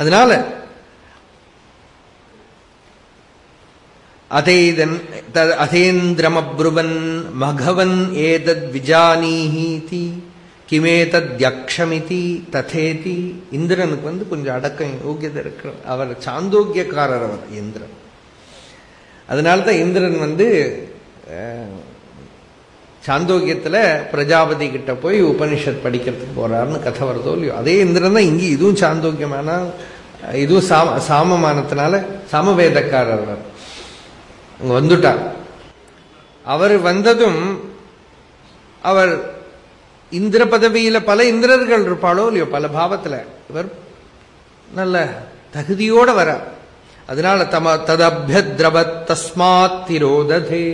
அதனால அதேதன் தத் அதேந்திரமப்ருவன் மகவன் ஏதத் விஜானீஹீதி கிமேதத்யக்ஷமிதி ததேதி இந்திரனுக்கு வந்து கொஞ்சம் அடக்கம் யோகியதை இருக்கிற அவர் சாந்தோக்கியக்காரர் அவர் இந்திரன். அதனால்தான் இந்திரன் வந்து சாந்தோக்கியத்துல பிரஜாபதி கிட்ட போய் உபனிஷத் படிக்கிறதுக்கு போறாருன்னு கதை வருதோ இல்லையோ. அதே இந்திரன் தான் இங்கே இதுவும் சாந்தோக்கியமான இதுவும் சாம சாமமானத்தினால சாமவேதக்காரர் அங்க வந்துட்டார். அவர் வந்ததும் அவர் இந்திர பதவியில பல இந்திரர்கள் இருப்பாளோ இல்லையோ பல பாவத்துல. இவர் நல்ல தகுதியோட வர அதனால தம ததபியத்ரவ தஸ்மாத் திரோததே.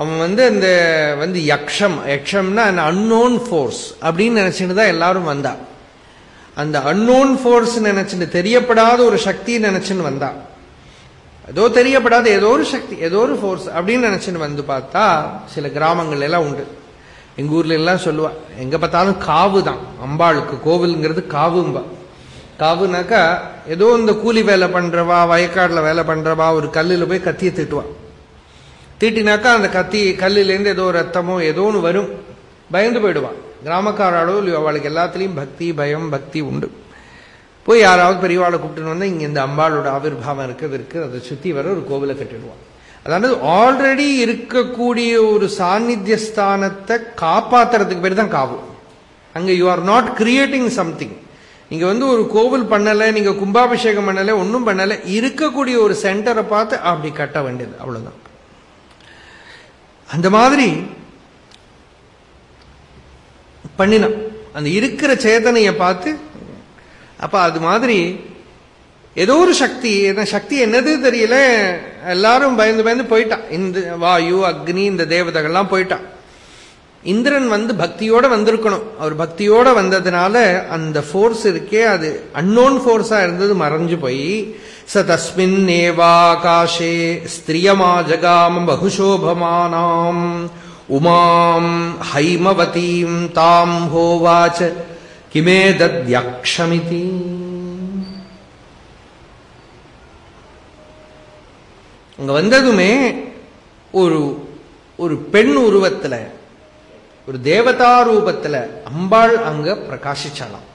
அவன் வந்து அந்த வந்து யக்ஷம். யக்ஷம்னா அந்த அன்னோன் ஃபோர்ஸ் அப்படின்னு நினைச்சுட்டு தான் எல்லாரும் வந்தா. அந்த அன்னோன் ஃபோர்ஸ் நினைச்சுட்டு தெரியப்படாத ஒரு சக்தி நினைச்சுன்னு வந்தா. ஏதோ தெரியப்படாத ஏதோ ஒரு சக்தி ஏதோ ஒரு ஃபோர்ஸ் அப்படின்னு நினைச்சுன்னு வந்து பார்த்தா சில கிராமங்கள் எல்லாம் உண்டு. எங்க ஊர்ல எல்லாம் சொல்லுவா எங்க பார்த்தாலும் காவு தான். அம்பாளுக்கு கோவிலுங்கிறது காவும்பா. காவுனாக்கா ஏதோ இந்த கூலி வேலை பண்றவா வயக்காடுல வேலை பண்றவா ஒரு கல்லுல போய் கத்தியை திட்டுவான் தீட்டினாக்கா அந்த கத்தி கல்லுலேருந்து ஏதோ ரத்தமோ ஏதோ ஒன்று வரும். பயந்து போயிடுவான். கிராமக்காராளோ இல்லையோ அவளுக்கு எல்லாத்துலேயும் பக்தி பயம் பக்தி உண்டு. போய் யாராவது பெரியவாளை கூப்பிட்டுன்னு வந்தால் இங்கே இந்த அம்பாளோட ஆவிர்வாவம் இருக்குது அதை சுற்றி வர ஒரு கோவிலை கட்டிடுவான். அதாவது ஆல்ரெடி இருக்கக்கூடிய ஒரு சாநித்தியஸ்தானத்தை காப்பாற்றுறதுக்கு காப்பாத்துறதுக்கு பேர் தான் காவு. அங்கே you are not creating something நீங்க வந்து ஒரு கோவில் பண்ணலை நீங்க கும்பாபிஷேகம் பண்ணலை ஒன்றும் பண்ணலை இருக்கக்கூடிய ஒரு சென்டரை பார்த்து அப்படி கட்ட வேண்டியது. அவ்வளோதான் அந்த மாதிரி பண்ணினான் அந்த இருக்கிற சேதனையை பார்த்து அப்ப அது மாதிரி ஏதோ ஒரு சக்தி சக்தி என்னது தெரியல எல்லாரும் பயந்து பயந்து போயிட்டான். இந்த வாயு அக்னி இந்த தேவதைகள்லாம் போயிட்டான். இந்திரன் வந்து பக்தியோட வந்திருக்கணும். அவர் பக்தியோட வந்ததுனால அந்த ஃபோர்ஸ் இருக்கே அது அன்னோன் ஃபோர்ஸா இருந்தது மறைஞ்சு போய் ச தஸ்மின் ஏவாகாஷே ஸ்திரியமா ஜகாம பகுஷோபமானாம் உமாம் ஹைமவதீம் தாம் ஹோவாச்ச கிமே தத்யக்ஷமிதி. அங்க வந்ததுமே ஒரு ஒரு பெண் உருவத்துல ஒரு தேவதா ரூபத்துல அம்பாள் அங்க பிரகாசிச்சாலாம்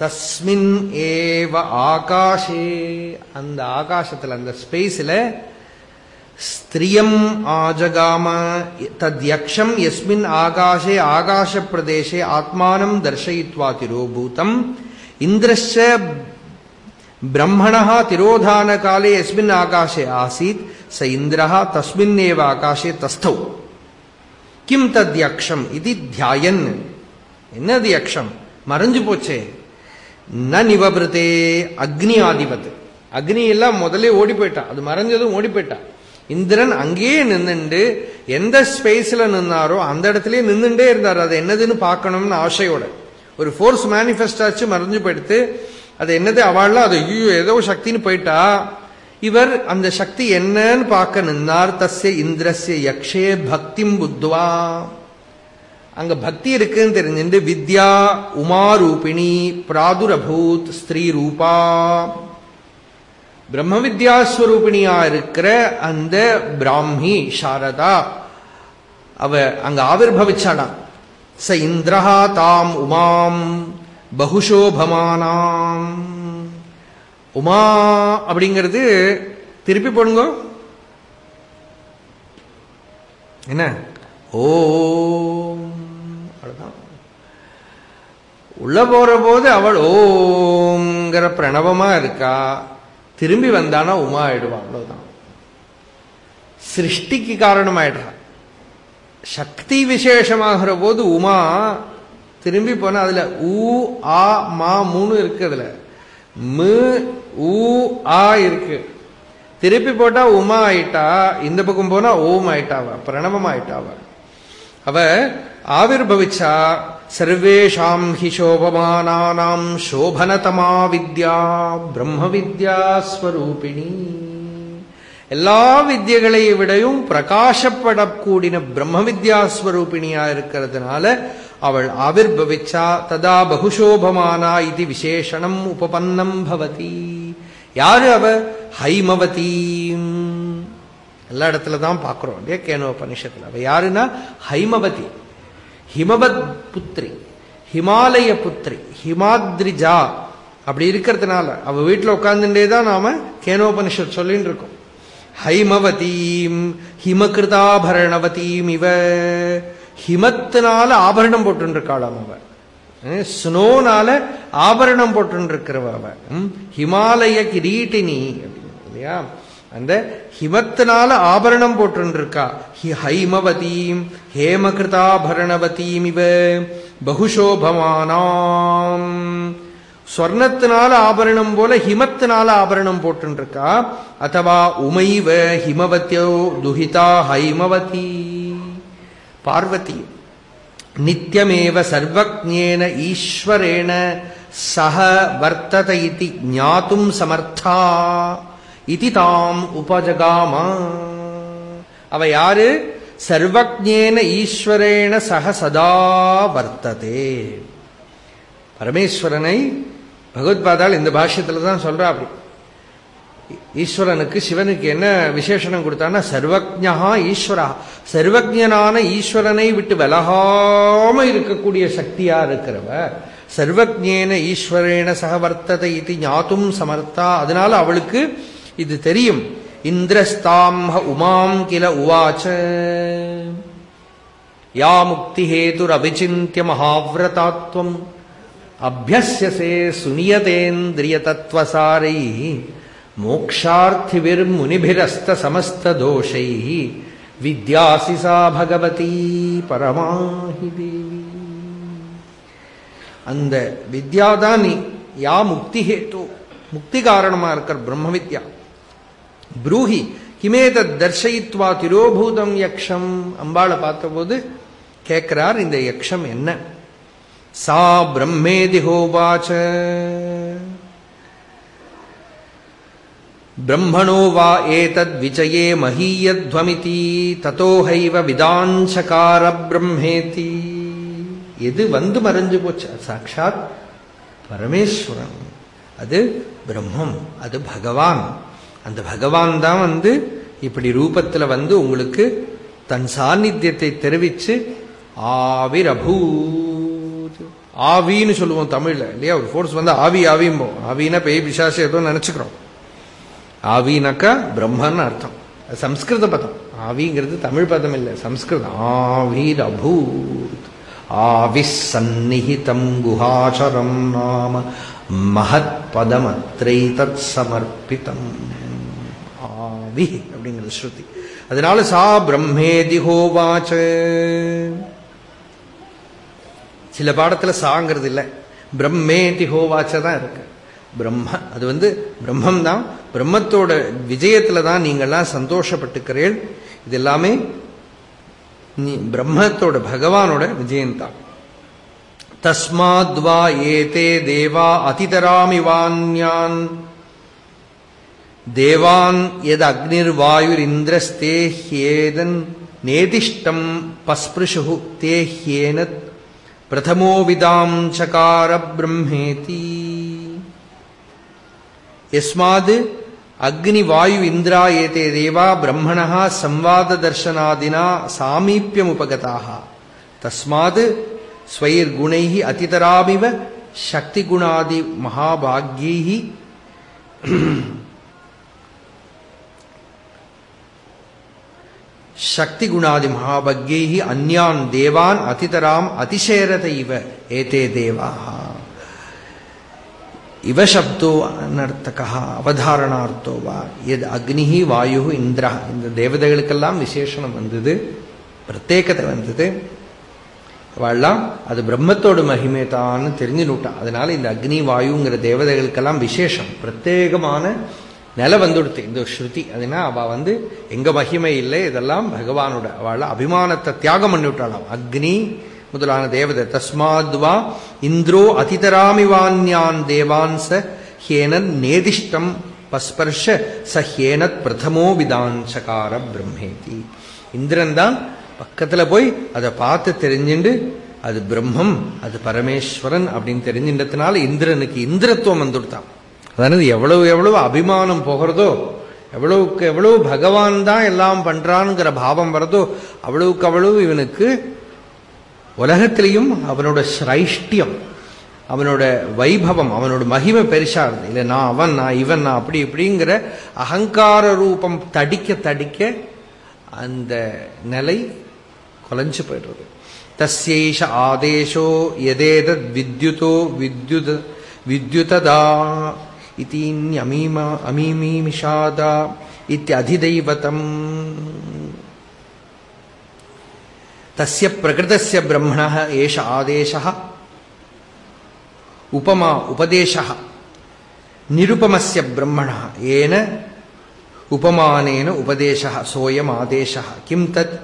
தஸ்மின் ஏவ ஆகாஷே. அந்த ஆகாசத்துல அந்த ஸ்பேஸ்ல ஸ்திரியம் ஆஜகாம தத்யக்ஷம் எஸ்மின் ஆகாஷே ஆகாஷ பிரதேசே ஆத்மானம் தர்ஷயித்வா திரோபூதம். இந்திரஸ்ச பிரம்மணா திரோதான காலே எஸ்மின் ஆகாஷே ஆசீத் ச இந்திரா தஸ்மின் ஏவ ஆகாஷே தஸ்தௌ. கிம் தத் யக்ஷம்? இது தியாயன். என்னது யக்ஷம்? மறைஞ்சு போச்சே. ந நிவபிரதே அக்னி ஆதிபத் அக்னி எல்லாம் முதலே ஓடி போயிட்டான் அது மறைஞ்சதும் ஓடி போயிட்டான் இந்திரன் அங்கேயே நின்றுண்டு எந்த ஸ்பேஸ்ல நின்னாரோ அந்த இடத்துலயே நின்றுட்டே இருந்தார். அது என்னதுன்னு பார்க்கணும்னு ஆசையோட. ஒரு ஃபோர்ஸ் மேனிஃபெஸ்ட் ஆச்சு மறைஞ்சு போயிடுத்து. அது என்னது? அவள்லாம் அது ஐயோ ஏதோ சக்தின்னு போயிட்டா. இவர் அந்த சக்தி என்னன்னு பார்க்க நின்னார் தஸ்ய இந்திரஸ்ய யக்ஷே பக்திம் புத்வா. அங்க பக்தி இருக்குன்னு தெரிஞ்சுட்டு வித்யா உமாரூபிணி பிராதுரபூத் ஸ்திரீ ரூபா பிரம்ம வித்யாஸ்வரூபிணியா இருக்கிற அந்த பிராமி சாரதா அவ அங்க ஆவிர்வவிச்சாளாம் ச இந்திரஹா தாம் உமாம் பகுஷோபமானாம். உமா அப்படிங்கிறது திருப்பி போடுங்க. என்ன? ஓம். அவ்வளோதான் உள்ள போற போது அவள் ஓங்கிற பிரணவமா இருக்கா? திரும்பி வந்தானா உமா ஆயிடுவா. அவ்வளவுதான். சிருஷ்டிக்கு காரணமாயிடுறா. சக்தி விசேஷமாகிற போது உமா திரும்பி போனா அதுல ஊ ஆ மா மூணு இருக்கு அதுல. மு ஊ ஆ இருக்கு. திருப்பி போட்டா உமா ஆயிட்டா இந்த பக்கம் போனா ஓம் ஆயிட்டாவா பிரணவம் ஆயிட்டாவா? அவ ஆவிர்பவிச்சா சர்வேஷாம் ஹி சோபமானானாம் சோபனதமா வித்யா பிரம்ம வித்யா ஸ்வரூபிணி. எல்லா வித்தியகளை விடையும் பிரகாசப்படக்கூடின பிரம்ம வித்யாஸ்வரூபிணியா இருக்கிறதுனால அவள் ஆவிர்பவிச்சா ததா பகுஷோபமானா இது விசேஷணம் உபபன்னம் பவதி. யாரு அவ? ஹைமவதி. எல்லா இடத்துல தான் பார்க்கிறோம் இல்லையா கேனோபனிஷத்துல. அவ யாருன்னா? ஹைமவதி. ஹிமவத் புத்திரி. ஹிமாலய புத்திரி. ஹிமாத்ரிஜா. அப்படி இருக்கிறதுனால. அவ வீட்டுல உட்கார்ந்துட்டே தான் நாம கேனோபனிஷத் சொல்லிட்டு இருக்கோம். ஹைமவதீம். ஹிமகிருதாபரணவதீம் இவ. ஹிமத்தினால ஆபரணம் போட்டுருக்காளாம் அவ ஸ்னோனால ஆபரணம் போட்டுருக்கிறவ அவ ம், ஹிமாலய கிரீட்டினி அப்படின்னு இல்லையா? அந்த ஹிமத்தினால ஆபரணம் போட்டுருக்கா ஹி ஹைமவதீம் ஹேமகிருதாபரணவதீம் இவ பகுஷோபமானாம். ஸ்வர்ணத்தினால ஆபரணம் போல ஹிமத்தினால ஆபரணம் போட்டுருக்கா அத்தவா உமைவ ஹிமவத்தியோ துஹிதா ஹைமவதி பார்வதி நித்தியமேவ சர்வஜேன ஈஸ்வரேண சக வர்த்தத இதி ஞாத்தும் சமர்த்தா இது தாம் உபஜகாமா. அவ யாரு? சர்வஜேன ஈஸ்வரேண சக சதா வர்த்ததே. பரமேஸ்வரனை பகவத்பாதால் இந்த பாஷ்யத்துல தான் சொல்றா அப்படி ஈஸ்வரனுக்கு சிவனுக்கு என்ன விசேஷனம் கொடுத்தான்னா சர்வஜா ஈஸ்வரா. சர்வஜனான ஈஸ்வரனை விட்டு விலகாம இருக்கக்கூடிய சக்தியா இருக்கிறவ சர்வஜேன ஈஸ்வரேன சகவர்த்ததை இது ஞாத்தும் சமர்த்தா. அதனால அவளுக்கு இது தெரியும். இந்திரஸ்தாம்ஹ உமாம் கில உவாச்ச. யா முக்தி ஹேதுரவிச்சிந்திய மகாவிரதாத்வம். அபியசே சுனியதேந்திரிய தத்துவசாரை மோக்ஷார்த்திவிர்முனிபிரஸ்த சமஸ்த தோஷை வித்யாசிசா பகவதி பரமாஹி தேவி. அந்த வித்யாதான் நீ யா முக்தி ஹேத்து? முக்தி காரணமா இருக்கிற பிரம்ம வித்யா ப்ரூஹி கிமேதத் தர்ஷயித்வா திரோபூதம் யக்ஷம். அம்பாளை பார்த்தபோது கேட்கிறார் இந்த யக்ஷம் என்ன? சா பிரம்மேதி ஹோவாச்ச. பிரம்மணோ வா ஏதத் விஜயே மகீயத்வமிதி ததோ விதாஞ்சகார பிரம்மேதி எது வந்து மறைஞ்சு போச்சு சாட்சாத் பரமேஸ்வரன் அது பிரம்மம் அது பகவான் அந்த பகவான் தான் வந்து இப்படி ரூபத்துல வந்து உங்களுக்கு தன் சாநித்தியத்தை தெரிவிச்சு ஆவிரபூத் ஆவின்னு சொல்லுவோம் தமிழ்ல இல்லையா ஒரு ஃபோர்ஸ் வந்து ஆவி ஆவியும்போம் ஆவினா பெய் பிசாசு ஏதோ நினைச்சுக்கிறோம் ஆவினாக்கா பிரம்மன்னு அர்த்தம். சம்ஸ்கிருத பதம். ஆவிங்கிறது தமிழ் பதம் இல்லை சம்ஸ்கிருதம். ஆவி சந்நிஹிதம் குஹாச்சரம் நாம மகத் பதமத்ரை தத் சமர்ப்பிதம். ஆவி அப்படிங்கிறது ஸ்ருதி. அதனால சா பிரம்மேதி ஹோவாச்ச சில பாடத்துல சாங்கிறது இல்லை. பிரம்மேதி ஹோவாச்ச தான் இருக்கு. பிரம்ம அது வந்து பிரம்மம் தான் பிரம்மத்தோட விஜயத்துல தான் நீங்கள்லாம் சந்தோஷப்பட்டுக்கிறீள் இது எல்லாமே நீ பிரம்மத்தோட பகவானோட விஜயம்தான் தஸ்மாத்வா ஏதே தேவா அதிதராமிவான்யான் தேவான் எது அக்னிர்வாயுரிந்திரஸ்தே ஹேதன் நேதிஷ்டம் பஸ்பிருஷு தே ஹேனத் பிரதமோ விதாம் சகார பிரம்மேதி. எஸ்மாது அக்னி வாயு இந்திரா ஏதே தேவா பிரம்மணா சம்வாத தர்சனாதினா சாமீபியமுபகதாக தஸ்மாது ஸ்வயிர் ஸ்வைர்குணை அதிதராமிவ சக்தி சக்திகுணாதி மகாபாகியை சக்திகுணாதி மகாபக்யை அந்யான் தேவான் அதிதராம் அதிசேரத இவ ஏதே தேவாகா இவ சப்தோ அனர்த்தகா அவதாரணார்த்தோ வா. எது அக்னி வாயு இந்திரா இந்த தேவதைகளுக்கெல்லாம் விசேஷனம் வந்தது பிரத்யேகத்தை வந்தது. அவள்லாம் அது பிரம்மத்தோட மகிமை தான் தெரிஞ்சுனுட்டான் அதனால இந்த அக்னி வாயுங்கிற தேவதைகளுக்கெல்லாம் விசேஷம். பிரத்யேகமான நிலை வந்துடுத்து. இந்த ஸ்ருதி. அதுனா அவ வந்து எங்க மகிமை இல்லை இதெல்லாம் பகவானோட. அவள அபிமானத்தை தியாகம் பண்ணிவிட்டாளாம். அக்னி முதலான தேவதை. தஸ்மாத்வா இந்திரோ அதிதராமிவான்யான் தேவான் ச ஹேனன் நேதிஷ்டம் பஸ்பர்ஷ ச ஹேனத் பிரதமோ விதான்சகார பிரம்மேதி. இந்திரன் தான் பக்கத்துல போய் அதை பார்த்து தெரிஞ்சுண்டு அது பிரம்மம் அது பரமேஸ்வரன் அப்படின்னு தெரிஞ்சின்றதுனால இந்திரனுக்கு இந்திரத்துவம் வந்துடுத்தான் அதாவது எவ்வளவு எவ்வளவு அபிமானம் போகிறதோ எவ்வளவுக்கு எவ்வளவு பகவான் தான் எல்லாம் பண்றான்ங்கிற பாவம் வர்றதோ அவ்வளவுக்கு அவ்வளவு இவனுக்கு உலகத்திலையும் அவனோட சிரைஷ்டியம் அவனோட வைபவம் அவனோட மகிமை பெருசா இருந்தது இல்லை நான் அவன் நான் இவன் நான் அப்படி இப்படிங்கிற அகங்கார ரூபம் தடிக்க தடிக்க அந்த நிலை குலைஞ்சு போயிடுறது. தஸ்யைஷ ஆதேசோ எதேதத் வித்யுதோ வித்யுத வித்யுததா இத்தீன்யமீமா அமீமீமிஷாதா இத்தியதிதைவதம் తస్య ప్రకృతస్య బ్రహ్మణ ఏష ఆదేశ ఉపమా ఉపదేశ నిరుపమస్య బ్రహ్మణ ఏన ఉపమానేన ఉపదేశ సోయం ఆదేశ కిం తత్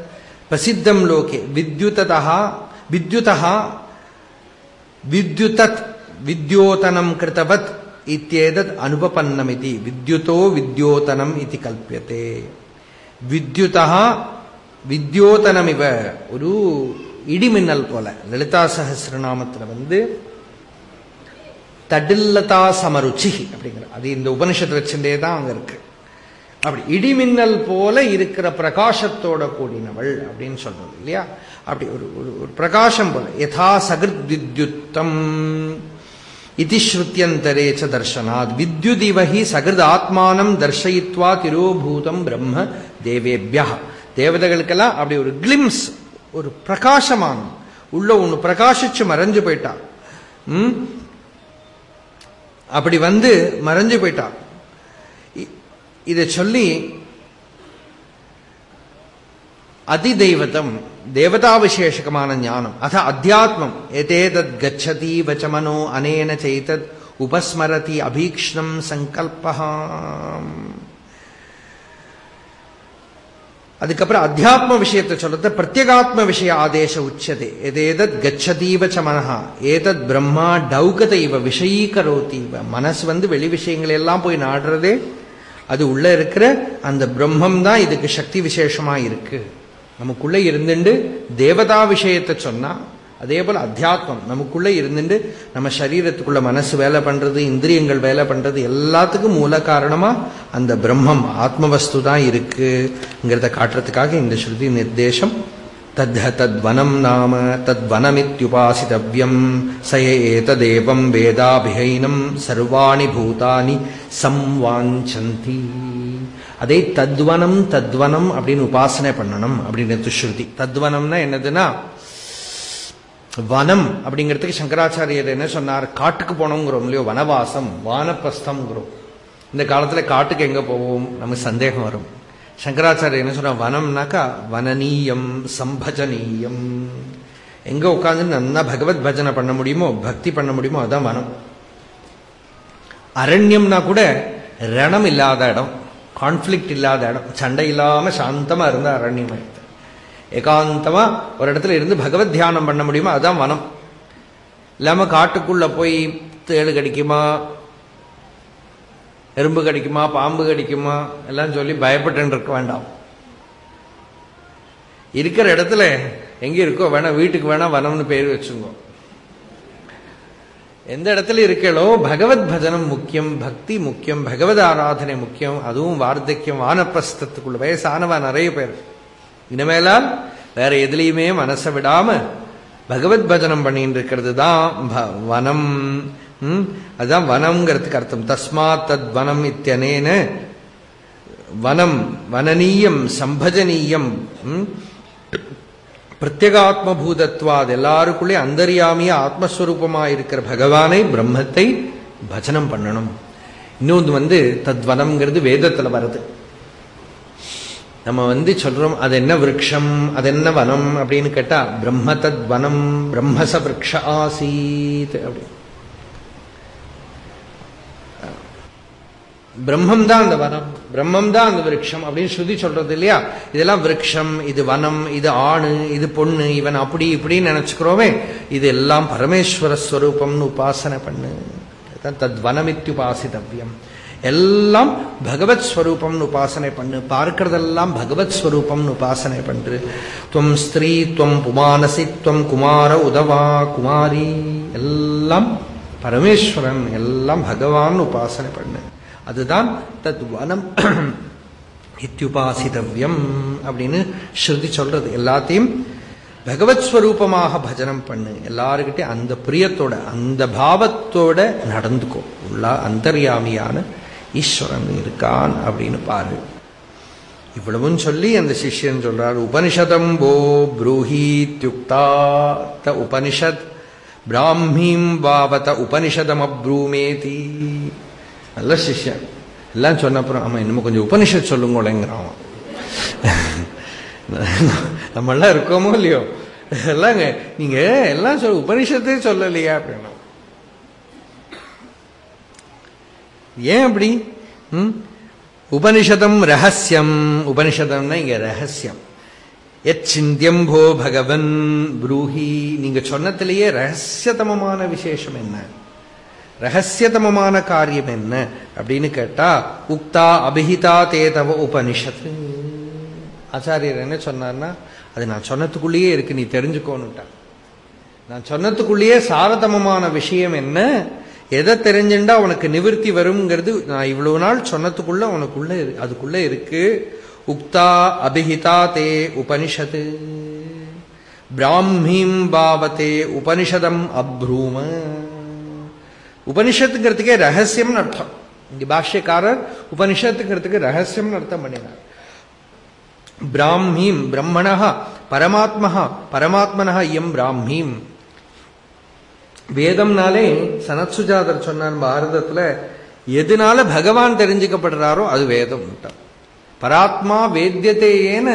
ప్రసిద్ధం లోకే విద్యుత విద్యుత విద్యుతత్ విద్యోతనం కృతవత్ ఇత్యేదత్ అనుపపన్నమితి విద్యుతో విద్యోతనం ఇది కల్ప్యతే విద్యుత வித்யோதனமிவ. ஒரு இடிமின்னல் போல. லலிதா சகசிரநாமத்துல வந்து தடில்லதா சமருச்சி அப்படிங்கிற அது இந்த உபனிஷத்து வச்சுட்டே தான் அங்க இருக்கு. அப்படி இடிமின்னல் போல இருக்கிற பிரகாசத்தோட கூடினவள் அப்படின்னு சொல்றது இல்லையா? அப்படி ஒரு ஒரு பிரகாசம் போல. யதா சகிருத் வித்யுத்தம் இதி ஸ்ருத்தியந்தரே ச தர்ஷனாத். சகிருத் ஆத்மானம் தர்சயித்வா திரோபூதம் பிரம்ம தேவேபியா தேவதைகளுக்கெல்லாம் அப்படி ஒரு கிளிம்ஸ் ஒரு பிரகாசமான உள்ள ஒண்ணு பிரகாசிச்சு மறைஞ்சு போயிட்டா. அப்படி வந்து மறைஞ்சு போயிட்டா. இதை சொல்லி அதிதெய்வத்தம் தேவதாவிசேஷகமான ஞானம் அத அத்தியாத்மம். எதேதத் கச்சதி வச்சமனோ அனேன செய்தத் உபஸ்மரதி அபீக்ஷ்ணம் சங்கல்பகாம் அதுக்கப்புறம் அத்தியாத்ம விஷயத்தை சொல்றது பிரத்யேகாத்ம விஷய ஆதேச உச்சதே. எதேதத் கச்சதீவ சமனஹா ஏதத் பிரம்மா டவுகத இவ விஷயீகரோதி இவ மனசு வந்து வெளி விஷயங்கள் எல்லாம் போய் நாடுறதே அது உள்ள இருக்கிற அந்த பிரம்மம் தான் இதுக்கு சக்தி விசேஷமா இருக்கு. நமக்குள்ள இருந்துண்டு தேவதா விஷயத்தை சொன்னா அதே போல அத்தியாத்மம். நமக்குள்ள இருந்துட்டு நம்ம சரீரத்துக்குள்ள மனசு வேலை பண்றது இந்திரியங்கள் வேலை பண்றது எல்லாத்துக்கும் மூல காரணமா அந்த பிரம்மம். ஆத்மவஸ்து தான் இருக்குங்கிறத காட்டுறதுக்காக இந்த ஸ்ருதி நிர்தேசம். தத் தத்வனம் நாம தத்வனமித்யுபாசித்தவ்யம் ச ஏததேவம் வேதாபிஹைனம். சர்வாணி பூதானி சம்வாஞ்சந்தி அதே தத்வனம் தத்வனம் அப்படின்னு உபாசனை பண்ணணும் அப்படின்னு ஸ்ருதி. தத்வனம்னா என்னதுன்னா வனம் அப்படிங்கிறதுக்கு சங்கராச்சாரியர் என்ன சொன்னார்? காட்டுக்கு போனோங்கிறோம் இல்லையோ வனவாசம் வானப்பிரஸ்தம்ங்கிறோம். இந்த காலத்துல காட்டுக்கு எங்க போவோம்? நமக்கு சந்தேகம் வரும். சங்கராச்சாரியர் என்ன சொன்னார்? வனம்னாக்கா வனநீயம் சம்பஜனீயம் எங்க உட்காந்து நல்லா பகவத் பஜனை பண்ண முடியுமோ பக்தி பண்ண முடியுமோ அதான் வனம். அரண்யம்னா கூட ரணம் இல்லாத இடம் கான்ஃபிளிக்ட் இல்லாத இடம் சண்டை இல்லாம சாந்தமா இருந்த அரண்யம். ஏகாந்தமா ஒரு இடத்துல இருந்து பகவத் தியானம் பண்ண முடியுமா? அதுதான் வனம். இல்லாம காட்டுக்குள்ள போய் தேடு கடிக்குமா? எறும்பு கடிக்குமா? பாம்பு கடிக்குமா? எல்லாம் சொல்லி பயப்பட்டு இருக்க வேண்டாம். இருக்கிற இடத்துல எங்க இருக்கோ வேணா வீட்டுக்கு வேணா வனம்னு பேர் வச்சுங்கோ. எந்த இடத்துல இருக்கலோ பகவத் பஜனம் முக்கியம் பக்தி முக்கியம் பகவத் ஆராதனை முக்கியம் அதுவும் வார்த்தக்கியம் வானப்பிரஸ்தத்துக்குள்ள வயசானவா நிறைய பேர். இனிமேலால் வேற எதுலையுமே மனசை விடாம பகவத் பஜனம் பண்ணிட்டு இருக்கிறது தான் வனம். அதுதான் வனம்ங்கிறதுக்கு அர்த்தம். தஸ்மாத் தத் வனம் இத்தியனேன. வனம் வனநீயம் சம்பஜனீயம். பிரத்யேகாத்மபூதத்வாத். எல்லாருக்குள்ளே அந்தரியாமிய ஆத்மஸ்வரூபமா இருக்கிற பகவானை பிரம்மத்தை பஜனம் பண்ணணும். இன்னொன்று வந்து தத்வனம்ங்கிறது வேதத்துல வருது நம்ம வந்து சொல்றோம் அது என்ன விரக்ஷம்? அது என்ன வனம்? அப்படின்னு கேட்டா பிரம்ம தத் வனம் பிரம்மச விரக்ஷ ஆசீத் அப்படி பிரம்மம் தான் அந்த வனம் பிரம்மம் தான் அந்த விரக்ஷம் அப்படின்னு ஸ்ருதி சொல்றது இல்லையா? இதெல்லாம் விரக்ஷம் இது வனம் இது ஆணு இது பொண்ணு இவன் அப்படி இப்படின்னு நினைச்சுக்கிறோமே இது எல்லாம் பரமேஸ்வர ஸ்வரூபம்னு உபாசனை பண்ணு. தத் வனமித்யுபாசிதவ்யம். எல்லாம் பகவத் ஸ்வரூபம்னு உபாசனை பண்ணு. பார்க்கறதெல்லாம் பகவத் ஸ்வரூபம்னு உபாசனை பண்று. துவம் ஸ்திரீ துவம் புமானசி துவம் குமார உதவா குமாரி. எல்லாம் பரமேஸ்வரன் எல்லாம் பகவான் உபாசனை பண்ணு. அதுதான் தத் வனம் இத்தியுபாசிதவ்யம் அப்படின்னு ஸ்ருதி சொல்றது. எல்லாத்தையும் பகவத் ஸ்வரூபமாக பஜனம் பண்ணு. எல்லாருக்கிட்டே அந்த பிரியத்தோட அந்த பாவத்தோட நடந்துக்கோ. உள்ள அந்தர்யாமியான ஈஸ்வரன் இருக்கான் அப்படின்னு பாரு. இவ்வளவும் சொல்லி அந்த சிஷ்யன் சொல்றார் உபனிஷதம் போ ப்ரூஹீத்யுக்தா த உபனிஷத் பிராமீம் பாவத உபனிஷதம் அப்ரூமேதி நல்ல சிஷ்யன். எல்லாம் சொன்ன அப்புறம் ஆமா இன்னும் கொஞ்சம் உபனிஷத் சொல்லுங்களேங்கிறான் நம்மளாம் இருக்கோமோ இல்லையோ? எல்லாங்க நீங்க எல்லாம் சொல்ல உபனிஷத்தே சொல்லலையா அப்படின்னா. ஏன் அப்படி? ம்? உபனிஷதம் ரகசியம். உபனிஷதம்னா இங்க ரகசியம். எச்சிந்தியம் போ பகவன் ப்ரூஹி. நீங்க சொன்னத்திலேயே ரகசியதமமான விசேஷம் என்ன? ரகசியதமமான காரியம் என்ன? அப்படின்னு கேட்டா உக்தா அபிஹிதா தேதவ உபனிஷத்து. ஆச்சாரியர் என்ன சொன்னார்னா அது நான் சொன்னத்துக்குள்ளேயே இருக்கு நீ தெரிஞ்சுக்கோன்னுட்டான் நான் சொன்னத்துக்குள்ளேயே சாரதமமான விஷயம் என்ன? எதை தெரிஞ்சுண்டா உனக்கு நிவிருத்தி வருங்கிறது நான் இவ்வளவு நாள் சொன்னதுக்குள்ள உனக்குள்ள அதுக்குள்ள இருக்கு. உக்தா அபிஹிதா தே உபனிஷத்து. பிராமீம் பாவத்தே உபனிஷதம் அப்ரூம. உபனிஷத்துங்கிறதுக்கே ரகசியம்னு அர்த்தம். இங்க பாஷ்யக்காரர் உபனிஷத்துங்கிறதுக்கு ரகசியம்னு அர்த்தம் பண்ணினார். பிராமீம் பிரம்மணः பரமாத்மஹா பரமாத்மனः இயம் பிராமீம் வேதம்னாலே சனத்சுஜாதர் சொன்னார் பாரதத்துல எதனால பகவான் தெரிஞ்சுக்கப்படுறாரோ அது வேதம் பராத்மா வேத்தியத்தையேன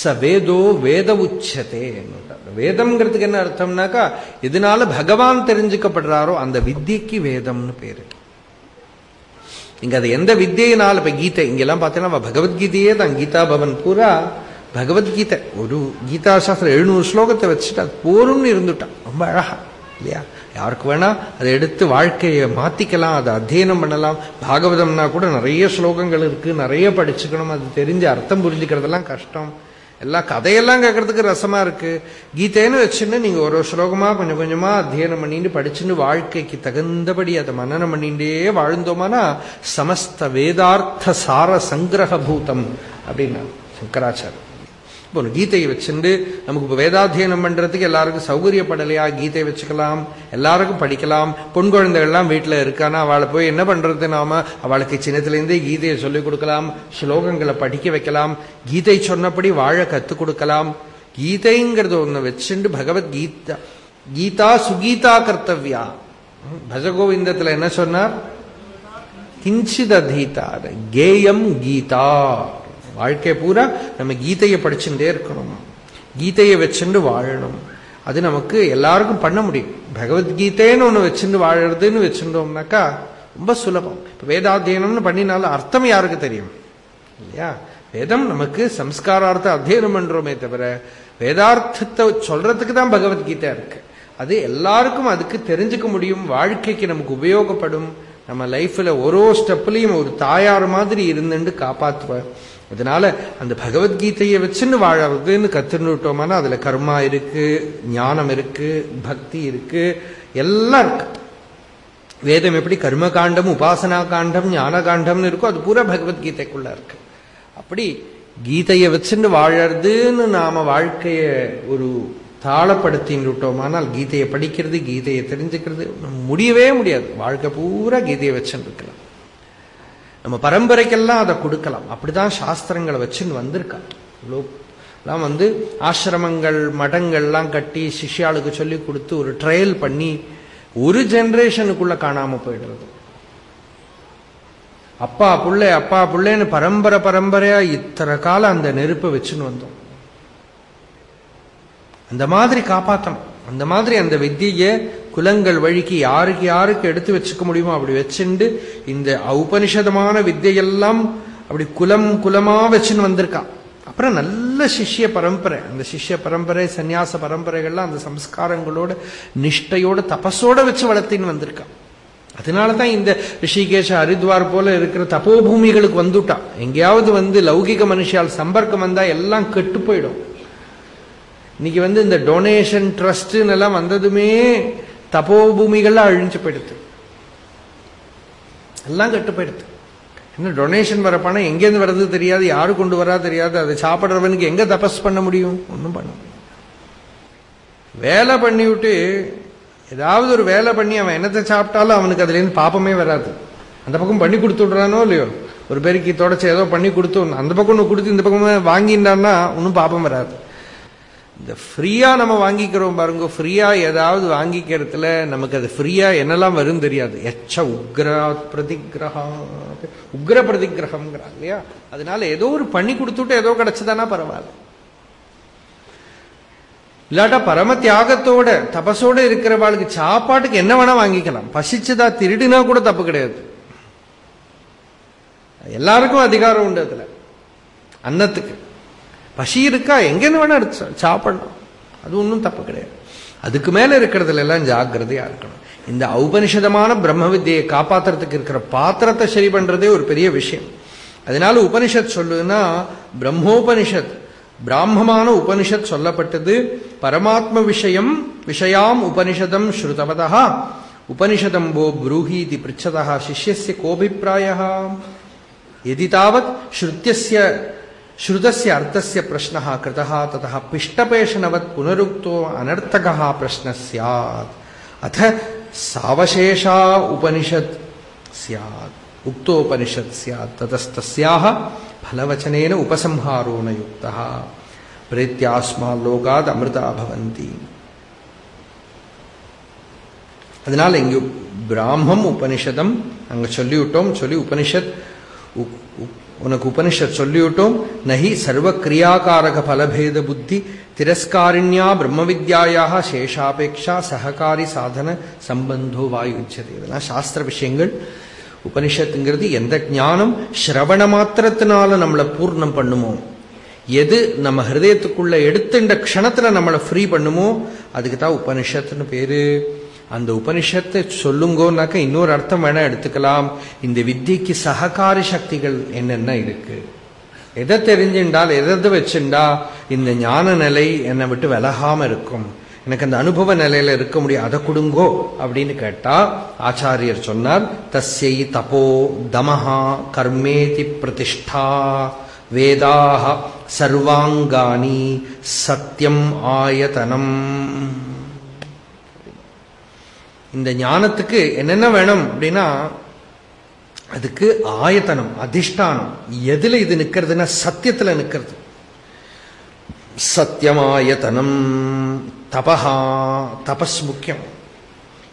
ச வேதோ வேத உச்சதே வேதம்ங்கிறதுக்கு என்ன அர்த்தம்னாக்கா எதனால பகவான் தெரிஞ்சுக்கப்படுறாரோ அந்த வித்தியக்கு வேதம்னு பேரு. இங்க அது எந்த வித்தியினால இப்ப கீதை இங்கெல்லாம் பார்த்தீங்கன்னா பகவத்கீதையே தான். கீதா பவன் பூரா பகவத்கீதை. ஒரு கீதா சாஸ்திரம் எழுநூறு ஸ்லோகத்தை வச்சுட்டு அது போரும்னு இருந்துட்டான். ரொம்ப அழகா. இல்லையா? யாருக்கு வேணா அதை எடுத்து வாழ்க்கையை மாத்திக்கலாம் அதை அத்தியனம் பண்ணலாம். பாகவதம்னா கூட நிறைய ஸ்லோகங்கள் இருக்கு நிறைய படிச்சுக்கணும். அது தெரிஞ்சு அர்த்தம் புரிஞ்சுக்கிறதெல்லாம் கஷ்டம். எல்லாம் கதையெல்லாம் கேட்கறதுக்கு ரசமா இருக்கு. கீதைன்னு வச்சுன்னு நீங்க ஒரு ஸ்லோகமா கொஞ்சம் கொஞ்சமா அத்தியனம் பண்ணிட்டு படிச்சுன்னு வாழ்க்கைக்கு தகுந்தபடி அதை மன்னனம் பண்ணிட்டே வாழ்ந்தோமானா சமஸ்த வேதார்த்த சார சங்கிரக பூதம் அப்படின்னா. சங்கராச்சாரம் இப்போ கீதையை வச்சுண்டு நமக்கு இப்போ வேதாத்தியனம் பண்றதுக்கு எல்லாருக்கும் சௌகரியப்படலையா? கீதையை வச்சுக்கலாம். எல்லாருக்கும் படிக்கலாம். பொன் குழந்தைகள்லாம் வீட்டில் இருக்கானா? அவளை போய் என்ன பண்றது நாம? அவளுக்கு சின்னத்திலேருந்தே கீதையை சொல்லிக் கொடுக்கலாம். ஸ்லோகங்களை படிக்க வைக்கலாம். கீதை சொன்னபடி வாழ கத்துக் கொடுக்கலாம். கீதைங்கிறது ஒன்று வச்சுண்டு பகவத்கீதா கீதா சுகீதா கர்த்தவ்யா. பஜகோவிந்தத்தில் என்ன சொன்னார்? கிஞ்சித் அதீதா கேயம் கீதா. வாழ்க்கை பூரா நம்ம கீதையை படிச்சுட்டே இருக்கணும். கீதையை வச்சுட்டு வாழணும். அது நமக்கு எல்லாருக்கும் பண்ண முடியும். பகவத்கீதைன்னு ஒன்று வச்சுட்டு வாழறதுன்னு வச்சுட்டோம்னாக்கா ரொம்ப சுலபம். இப்போ வேதாத்தியனம்னு பண்ணினாலும் அர்த்தம் யாருக்கு தெரியும்? இல்லையா? வேதம் நமக்கு சம்ஸ்காரார்த்த அத்தியனம் பண்றோமே தவிர வேதார்த்தத்தை சொல்றதுக்கு தான் பகவத்கீதை இருக்கு. அது எல்லாருக்கும் அதுக்கு தெரிஞ்சுக்க முடியும். வாழ்க்கைக்கு நமக்கு உபயோகப்படும். நம்ம லைஃப்ல ஒரு ஒரு ஸ்டெப்லயும் ஒரு தாயார் மாதிரி இருந்துட்டு காப்பாத்துவேன் அதனால அந்த பகவத்கீதையை வச்சுன்னு வாழறதுன்னு கத்துனுட்டோம்னா அதுல கர்மா இருக்கு ஞானம் இருக்கு பக்தி இருக்கு எல்லாம் இருக்கு. வேதம் எப்படி கர்ம காண்டம் உபாசனா காண்டம் ஞான காண்டம்னு இருக்கோ அது பூரா பகவத்கீதைக்குள்ள இருக்கு. அப்படி கீதையை வச்சுன்னு வாழறதுன்னு நாம வாழ்க்கைய ஒரு தாளப்படுத்தின்னு விட்டோமானால் கீதையை படிக்கிறது கீதையை தெரிஞ்சுக்கிறது முடியவே முடியாது. வாழ்க்கை பூரா கீதையை வச்சுன்னு இருக்கலாம். நம்ம பரம்பரைக்கெல்லாம் அதை கொடுக்கலாம். அப்படிதான் சாஸ்திரங்களை வச்சுன்னு வந்திருக்கா. இவ்வளோ எல்லாம் வந்து ஆசிரமங்கள் மடங்கள்லாம் கட்டி சிஷ்யாளுக்கு சொல்லி கொடுத்து ஒரு ட்ரையல் பண்ணி ஒரு ஜென்ரேஷனுக்குள்ள காணாம போயிடுறது. அப்பா புள்ளை அப்பா புள்ளைன்னு பரம்பரை பரம்பரையா இத்தனை காலம் அந்த நெருப்பை வச்சுன்னு வந்தோம். அந்த மாதிரி காப்பாத்தணும். அந்த மாதிரி அந்த வித்தியை குலங்கள் வழிக்கு யாருக்கு யாருக்கு எடுத்து வச்சுக்க முடியுமோ அப்படி வச்சுண்டு இந்த ஔபனிஷதமான வித்தியெல்லாம் அப்படி குலம் குலமா வச்சுன்னு வந்திருக்கா. அப்புறம் நல்ல சிஷ்ய பரம்பரை. அந்த சிஷ்ய பரம்பரை சந்நியாச பரம்பரைகள்லாம் அந்த சம்ஸ்காரங்களோட நிஷ்டையோட தபஸோட வச்சு வளர்த்தின்னு வந்திருக்கா. அதனாலதான் இந்த ரிஷிகேஷ ஹரித்வார் போல இருக்கிற தபோபூமிகளுக்கு வந்துட்டான் எங்கேயாவது வந்து லௌகிக மனுஷால் சம்பர்க்கம் வந்தா எல்லாம் கெட்டு போயிடும். இன்னைக்கு வந்து இந்த டொனேஷன் ட்ரஸ்ட் எல்லாம் வந்ததுமே தபோபூமிகள்லாம் அழிஞ்சு போயிடுது. எல்லாம் கெட்டு போயிடுது. என்ன டொனேஷன் வர பணம் எங்கேருந்து வர்றது தெரியாது யாரு கொண்டு வரா தெரியாது அதை சாப்பிட்றவனுக்கு எங்க தபஸ் பண்ண முடியும்? ஒன்றும் பண்ண முடியும் வேலை பண்ணிவிட்டு ஏதாவது ஒரு வேலை பண்ணி அவன் என்னத்தை சாப்பிட்டாலும் அவனுக்கு அதுலேருந்து பாப்பமே வராது. அந்த பக்கம் பண்ணி கொடுத்து விடுறானோ இல்லையோ? ஒரு பேருக்கு தொடச்சி ஏதோ பண்ணி கொடுத்து அந்த பக்கம் ஒன்று கொடுத்து இந்த பக்கம் வாங்கிட்டான்னா ஒன்றும் பாப்பம் வராது. இந்த ஃப்ரீயா நம்ம வாங்கிக்கிறோம் பாருங்க ஃப்ரீயா ஏதாவது வாங்கிக்கிறதுல நமக்கு அது ஃப்ரீயா என்னெல்லாம் வரும் தெரியாது. எச்ச உக்ர பிரதிகிரகா உக்ர பிரதிகிரகம்ங்கிறாங்க இல்லையா? அதனால ஏதோ ஒரு பண்ணி கொடுத்துட்டு ஏதோ கிடைச்சதானா பரவாயில்ல. இல்லாட்டா பரம தியாகத்தோட தபசோட இருக்கிறவாளுக்கு சாப்பாட்டுக்கு என்ன வேணா வாங்கிக்கலாம். பசிச்சுதா திருடினா கூட தப்பு கிடையாது. எல்லாருக்கும் அதிகாரம் உண்டு அதுல. அன்னத்துக்கு. பசி இருக்கா? எங்கேன்னு வேணா எடுத்து சாப்பிடலாம். அது ஒன்றும் தப்பு கிடையாது. அதுக்கு மேலே இருக்கிறதுல எல்லாம் ஜாக்கிரதையா இருக்கணும். இந்த ஔபனிஷதமான பிரம்ம வித்தியை காப்பாத்துறதுக்கு இருக்கிற பாத்திரத்தை சரி பண்றதே ஒரு பெரிய விஷயம். அதனால உபனிஷத் சொல்லுன்னா பிரம்மோபனிஷத் பிராமமான உபனிஷத் சொல்லப்பட்டது பரமாத்ம விஷயம் விஷயாம் உபனிஷதம் ஸ்ருதவதா உபனிஷதம் போ ப்ரூஹி இது பிரிச்சதா சிஷ்யசிய கோபிப்பிராயா எதி தாவத் ஸ்ருத்திய ಶ್ರುತಸ್ಯ ಅರ್ಥಸ್ಯ ಪ್ರಶ್ನ ಕೃತಃ ತತಃ ಪಿಷ್ಟಪೇಷಣವತ್ ಪುನರುಕ್ತೋ ಅನರ್ಥಕಃ ಪ್ರಶ್ನ ಸ್ಯಾತ್ ಅಥ ಸಾವಶೇಷ ಉಪನಿಷತ್ ಸ್ಯಾತ್ ಉಕ್ತೋಪನಿಷತ್ ಸ್ಯಾತ್ ತತಸ್ತಸ್ಯಾಹ ಫಲವಚನೇನ ಉಪಸಂಹಾರೋ ನ ಯುಕ್ತ ಪ್ರೇತ್ಯಾಸ್ಮಾಲ್ಲೋಕಾದ ಅಮೃತ ಭವಂತಿ அதனால் இங்கு பிராமம் உபனிஷதம் அங்கே சொல்லிவிட்டோம் சொல்லி உபனிஷத் உனக்கு உபனிஷத் சொல்லிவிட்டோம். நகி சர்வ கிரியாகாரக பலபேத புத்தி திரஸ்காரிண்யா பிரம்ம வித்யாயாக சேஷாபேட்சா சககாரி சாதன சம்பந்தோ வாயுச்சது இதெல்லாம் சாஸ்திர விஷயங்கள். உபனிஷத்துங்கிறது எந்த ஞானம் ஸ்ரவண மாத்திரத்தினால நம்மளை பூர்ணம் பண்ணுமோ? எது நம்ம ஹிருதயத்துக்குள்ள எடுத்துண்ட க்ஷணத்துல நம்மளை ஃப்ரீ பண்ணுமோ? அதுக்கு தான் உபனிஷத்துன்னு பேரு. அந்த உபனிஷத்தை சொல்லுங்கோனாக்க இன்னொரு அர்த்தம் வேணா எடுத்துக்கலாம். இந்த வித்தியக்கு சககாரி சக்திகள் என்னென்ன இருக்கு? எதை தெரிஞ்சுண்டால் எதை வச்சுண்டா இந்த ஞான நிலை என்னை விட்டு விலகாம இருக்கும். எனக்கு அந்த அனுபவ நிலையில இருக்க முடியும். அதை கொடுங்கோ அப்படின்னு கேட்டா ஆச்சாரியர் சொன்னார் தஸ்யை தபோ தமஹா கர்மேதி பிரதிஷ்டா வேதாக சர்வாங்கானி சத்தியம் ஆயதனம். இந்த ஞானத்துக்கு என்னென்ன வேணும் அப்படின்னா அதுக்கு ஆயத்தனம் அதிஷ்டானம். எதுல இது நிக்கிறதுன்னா சத்தியத்துல நிக்கிறது. சத்தியமாயத்தனம் தபஹா தபஸ் முக்கியம்.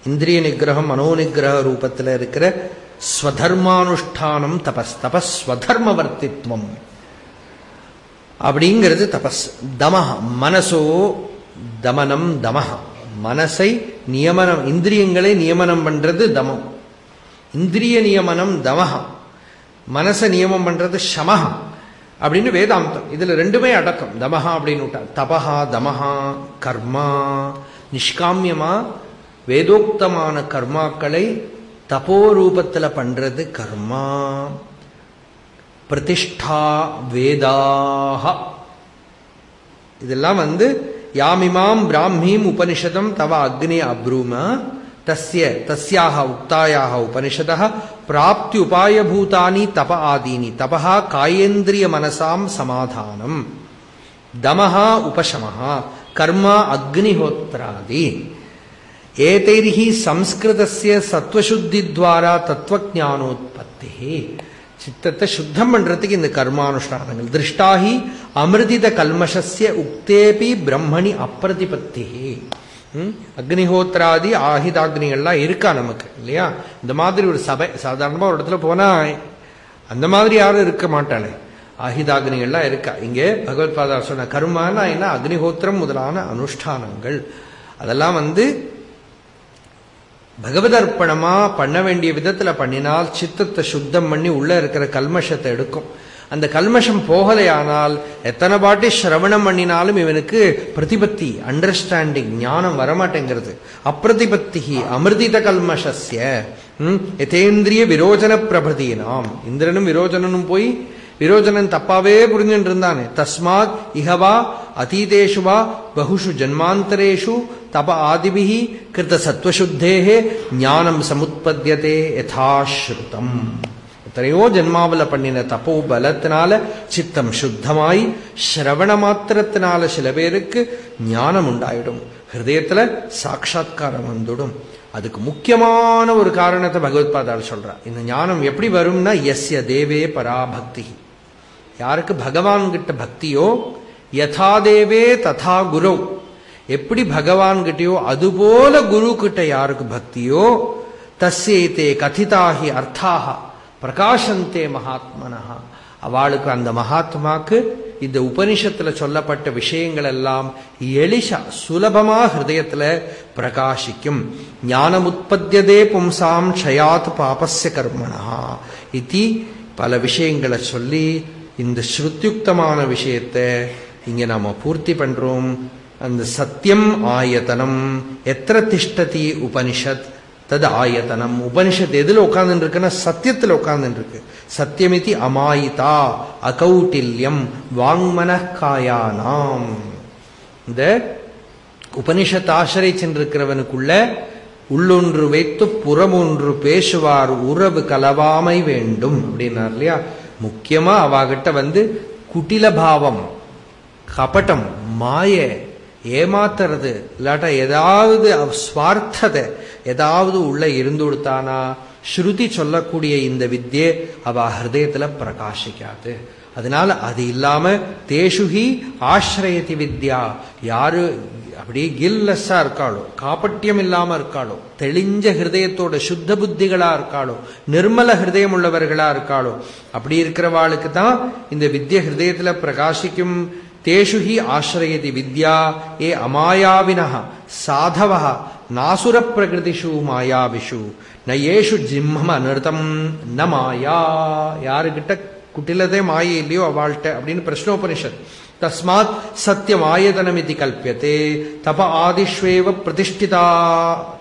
இந்திரிய நிகிரகம் மனோநிகிரக ரூபத்தில் இருக்கிற ஸ்வதர்மானுஷ்டானம் தபஸ் தபஸ் ஸ்வதர்மவர்த்தித்வம். அப்படிங்கிறது தபஸ். தமஹ மனசோ தமனம் தமஹ. மனசை நியமனம் இந்திரியங்களை நியமனம் பண்றது தமம். இந்திரிய நியமனம் தமகம் மனசை நியமம் பண்றது சமகம் அப்படின்னு வேதாந்தம். இதுல ரெண்டுமே அடக்கம். தமஹா அப்படின்னு விட்டா தபஹா தமஹா கர்மா நிஷ்காமியமா வேதோக்தமான கர்மாக்களை தபோ ரூபத்துல பண்றது கர்மா. பிரதிஷ்டா வேதாக இதெல்லாம் வந்து யாமிமாம் பிராமீம் உபனிஷதம் தவ அக்னி அப்ரூம தஸ்ய தஸ்யாக உக்தாயாக உபனிஷத பிராப்தி உபாயபூதானி தப ஆதீனி தபா காயேந்திரிய மனசாம் சமாதானம் தமஹா உபசமஹா கர்மா அக்னிஹோத்ராதி ஏதைர்ஹி சம்ஸ்கிருதஸ்ய சத்வசுத்தி துவாரா தத்துவஜானோத்பத்தி சித்தத்தை சுத்தம் பண்றதுக்கு இந்த கர்மானுஷ்டானங்கள். திருஷ்டாஹி அமிர்தித கல்மஷஸ்ய உக்தேபி பிரம்மணி அப்பிரதிபத்தி அக்னிஹோத்ராதி ஆஹிதாக்னிகள்லாம் இருக்கா நமக்கு இல்லையா? இந்த மாதிரி ஒரு சபை சாதாரணமா ஒரு இடத்துல போனா அந்த மாதிரி யாரும் இருக்க மாட்டாளே. ஆஹிதாக்னிகள்லாம் இருக்கா? இங்கே பகவத்பாதார் சொன்ன கர்மானா என்ன? அக்னிஹோத்திரம் முதலான அனுஷ்டானங்கள். அதெல்லாம் வந்து பகவதர்ப்பணமா பண்ண வேண்டிய விதத்துல பண்ணினால் சித்தத்தை சுத்தம் பண்ணி உள்ள இருக்கிற கல்மஷத்தை எடுக்கும். அந்த கல்மஷம் போகலையானால் எத்தனை பாட்டி சிரவணம் பண்ணினாலும் இவனுக்கு பிரதிபத்தி அண்டர்ஸ்டாண்டிங் ஞானம் வரமாட்டேங்கிறது. அப்பிரதிபத்தி அமிர்தித கல்மஷஸ்ய எதேந்திரிய விரோஜன பிரபதீனாம். இந்திரனும் விரோஜனனும் போய் விரோஜனன் தப்பாவே புரிஞ்சுட்டு இருந்தானே தஸ்மாத் இகவா அதீதேஷு வா பகுஷு ஜன்மாந்தரேஷு தப ஆதிபிஹி கிருத்த சத்வசுத்தேகே ஞானம் சமுத்பத்தியதே யதாஸ்ருதம் எத்தனையோ ஜென்மாவில பண்ணின தப்போ பலத்தினால சித்தம் சுத்தமாய் சிரவண மாத்திரத்தினால சில பேருக்கு ஞானம் உண்டாயிடும் ஹிருதயத்துல சாட்சா்காரம் வந்துடும் அதுக்கு முக்கியமான ஒரு காரணத்தை பகவத்பாதால் சொல்றா இந்த ஞானம் எப்படி வரும்னா எஸ்ய தேவே பராபக்தி யாருக்கு பகவான்கிட்ட பக்தியோ யதாதேவே ததா குரு. எப்படி பகவான்கிட்டயோ அதுபோல குரு கிட்ட யாருக்கு பக்தியோ தஸ்யேதே கதிதாகி அர்த்தாக பிரகாசந்தே மகாத்மனா அவளுக்கு அந்த மகாத்மாக்கு இந்த உபனிஷத்துல சொல்லப்பட்ட விஷயங்கள் எல்லாம் எளிசா சுலபமா ஹிருதயத்துல பிரகாசிக்கும். ஞானம் உற்பத்தியதே பும்சாம் க்ஷயாத் பாபஸ்ய கர்மணா இத்தி பல விஷயங்களை சொல்லி இந்த ஸ்ருத்யுக்தமான விஷயத்தை இங்க நாம பூர்த்தி பண்றோம். அந்த சத்தியம் ஆயத்தனம். எத்திர திஷ்டதி உபனிஷத்? தது ஆயத்தனம். உபனிஷத் எதுல உட்கார்ந்து இருக்குன்னா சத்தியத்துல உட்கார்ந்து இருக்கு சத்தியமிதி அமாயிதா அகௌட்டில்யம் வாங்மன காயானாம். இந்த உபனிஷத் ஆசிரியச்சின்றிருக்கிறவனுக்குள்ள உள்ளொன்று வைத்து புறமொன்று பேசுவார் உறவு கலவாமை வேண்டும். அப்படின்னார் இல்லையா? முக்கியமா அவாகிட்ட வந்து குட்டில பாவம் கபட்டம் மாய ஏமாத்துறது இல்லாட்டா ஏதாவது ஸ்வார்த்ததை ஏதாவது உள்ள இருந்து கொடுத்தானா? ஸ்ருதி சொல்லக்கூடிய இந்த வித்தியை அவ ஹிருதயத்துல பிரகாசிக்காது. அதனால அது இல்லாம தேஷுகி ஆசிரயதி வித்யா. யாரு அப்படியே கில்லஸ்ஸா இருக்காளோ காப்பட்டியம் இல்லாம இருக்காளோ தெளிஞ்ச ஹிருதயத்தோட சுத்த புத்திகளா இருக்காளோ நிர்மல ஹிருதயம் உள்ளவர்களா இருக்காளோ அப்படி இருக்கிறவாளுக்கு தான் இந்த வித்ய ஹிருதயத்துல பிரகாசிக்கும் தேஷு ஹி ஆசிரயதி வித்யா ஏ அமாயாவினா சாதவா நாசுர பிரகிருதிஷு மாயாவிஷு ந ஏஷு ஜிம்மம் அனர்த்தம் ந மாயா. யாருகிட்ட குட்டிலதே மாய இல்லையோ அவள்கிட்ட அப்படின்னு பிரஷ்னோபனிஷத். தஸ்மாத் சத்தியம் ஆயதனம் இது கல்பியத்தே தப ஆதிஷ்வேவ பிரதிஷ்டிதா.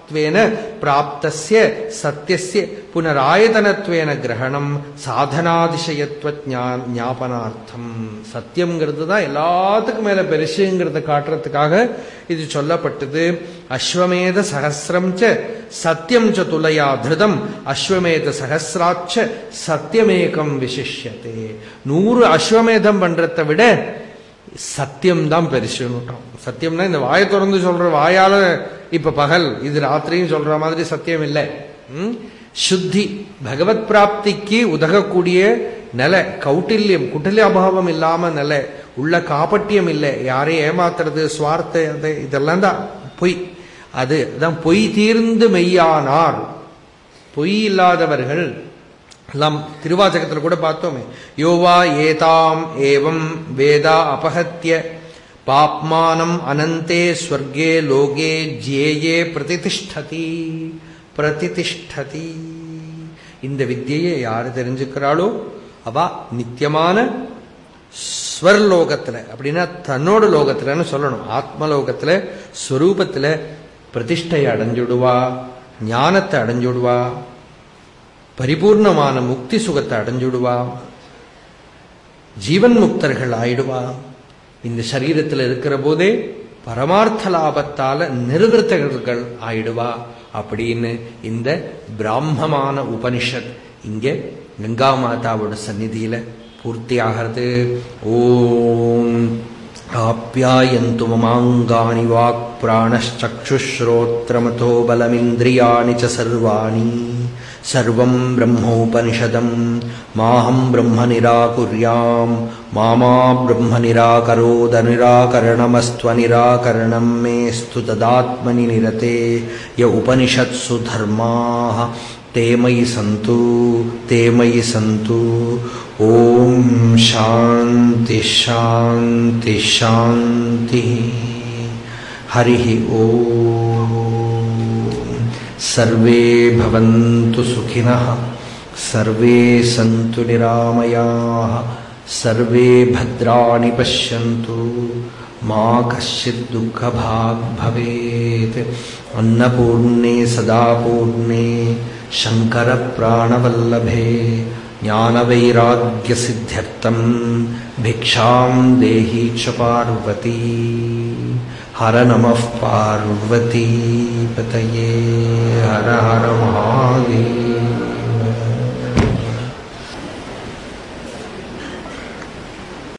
பிரதிஷ்டிதாத்வேன பிராப்தசிய சத்தியசிய புனராயதனத்வேன கிரகணம் சாதனாதிசயத்துவ ஞாபனார்த்தம் சத்தியம்ங்கிறது தான் எல்லாத்துக்கும் மேல பெருசுங்கிறத காட்டுறதுக்காக இது சொல்லப்பட்டது. அஸ்வமேத சகசிரம் ச சத்தியம் ச துலையா திருதம். அஸ்வமேத சகசிராட்ச சத்தியமேகம் விசிஷ்யத்தே நூறு அஸ்வமேதம் பண்றதை விட சத்தியம் தான் பெருசுன்னுட்டோம். சத்தியம்னா இந்த வாயை திறந்து சொல்ற வாயால இப்ப பகல் இது ராத்திரியும் சொல்ற மாதிரி சத்தியம் இல்லை. ம்? சுத்தி பகவத் பிராப்திக்கு உதகக்கூடிய நில கௌட்டில்யம் குட்டில அபாவம் இல்லாம நிலை உள்ள காப்பட்டியம் இல்லை. யாரையும் ஏமாத்துறது? சுவார்த்த இதெல்லாம் தான். பொய். அது தான் பொய் தீர்ந்து மெய்யானார். பொய் இல்லாதவர்கள் எல்லாம் திருவாச்சகத்தில் கூட பார்த்தோமே. யோவா ஏதாம் ஏவம் வேதா அபகத்திய பாப்மானம் அனந்தே ஸ்வர்கே லோகே ஜேயே பிரதிதிஷ்டதி பிரதிதிஷ்டதி இந்த வித்தியை யாரு தெரிஞ்சுக்கிறாளோ? அவ நித்தியமான ஸ்வர்லோகத்துல அப்படின்னா தன்னோட லோகத்துலன்னு சொல்லணும். ஆத்மலோகத்துல ஸ்வரூபத்துல பிரதிஷ்டையை அடைஞ்சுடுவா ஞானத்தை அடைஞ்சுடுவா பரிபூர்ணமான முக்தி சுகத்தை அடைஞ்சுடுவா ஜீவன் முக்தர்கள் ஆயிடுவா. இந்த சரீரத்தில் இருக்கிற போதே பரமார்த்த லாபத்தால நிறுவர்த்தகர்கள் ஆயிடுவா அப்படின்னு இந்த பிராமமான உபனிஷத் இங்க கங்கா மாதாவோட சந்நிதியில பூர்த்தி ஆகிறது. ஓம் ஆப்யாயந்து மமாங்காணி வாக் பிராணச்சக்ஷுஸ்ரோத்திரமதோ பலமிந்திரியாணி ச சர்வாணி. सर्वं ब्रह्मोपनिषदम् माहं ब्रह्म निराकुर्याम् मा मा ब्रह्म निराकरोद निराकरणमस्त्वनिराकरणम् मेऽस्तु तदात्मनि निरते। य उपनिषत्सु धर्माः। ते मयि सन्तु, ते मयि सन्तु। ॐ शान्ति हरिः ॐ सर्वे भवन्तु सुखिनः, सर्वे सन्तु निरामयाः, सर्वे भद्राणि पश्यन्तु। मा कश्चित् दुःखभाग् भवेत्। अन्नपूर्णे सदा पूर्णे शङ्करप्राणवल्लभे ज्ञानवैराग्यसिद्ध्यर्थम् भिक्षां देहि च पार्वती। हर नम पार्वती पतये। हर हर महादेव